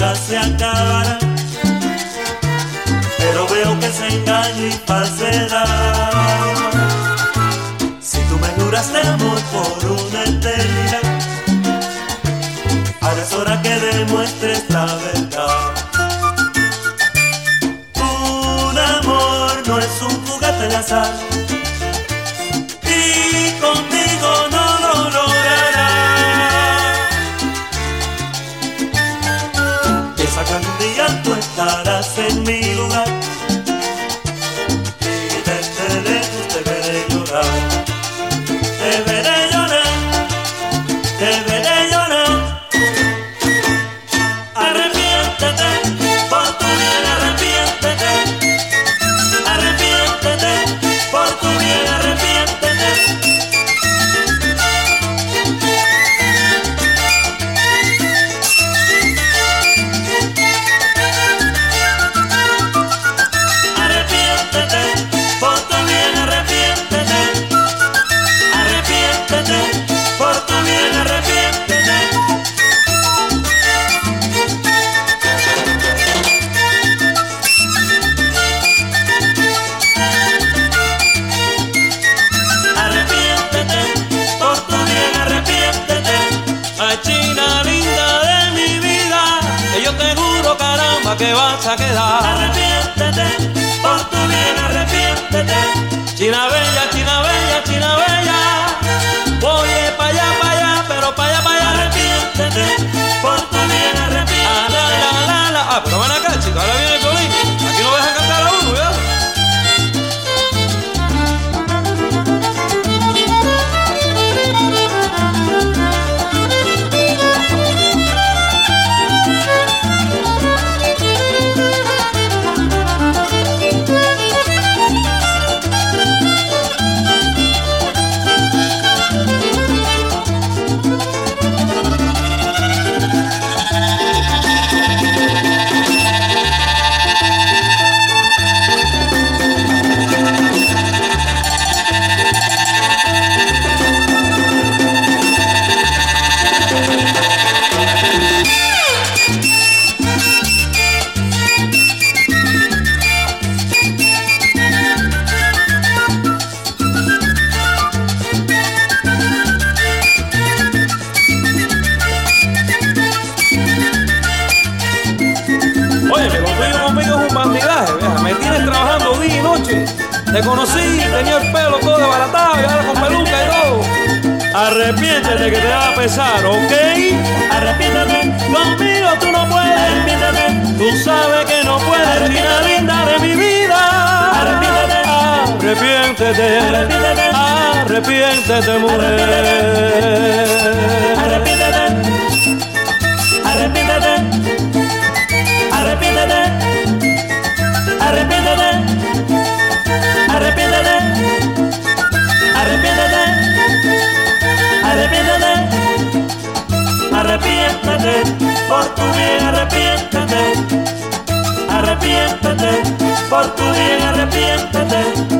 se acabará. Pero veo que se engaño y falsedad. Si tú me juraste amor por una eternidad, ahora es hora que demuestres la verdad. Un amor no es un juguete de azar. Te que vas a quedar. Arrepiéntete, por tu bien arrepiéntete. China bella, china bella, china bella. Oye, pa' allá, pa' allá, pero pa' allá, pa' allá. Arrepiéntete, por tu bien Ah, la, arrepiéntete. la, la, la. Ah, pero Te conocí, tenía el pelo todo desbaratado y ahora con peluca y todo. Arrepiéntete que te va a pesar, ¿ok? Arrepiéntete, Conmigo tú no puedes. arrepiéntete. Tú sabes que no puedes, China linda de mi vida. Arrepiéntete. Arrepiéntete. Arrepiéntete. Arrepiéntete, mujer. Arrepiéntete, por tu bien arrepiéntete, arrepiéntete, por tu bien arrepiéntete.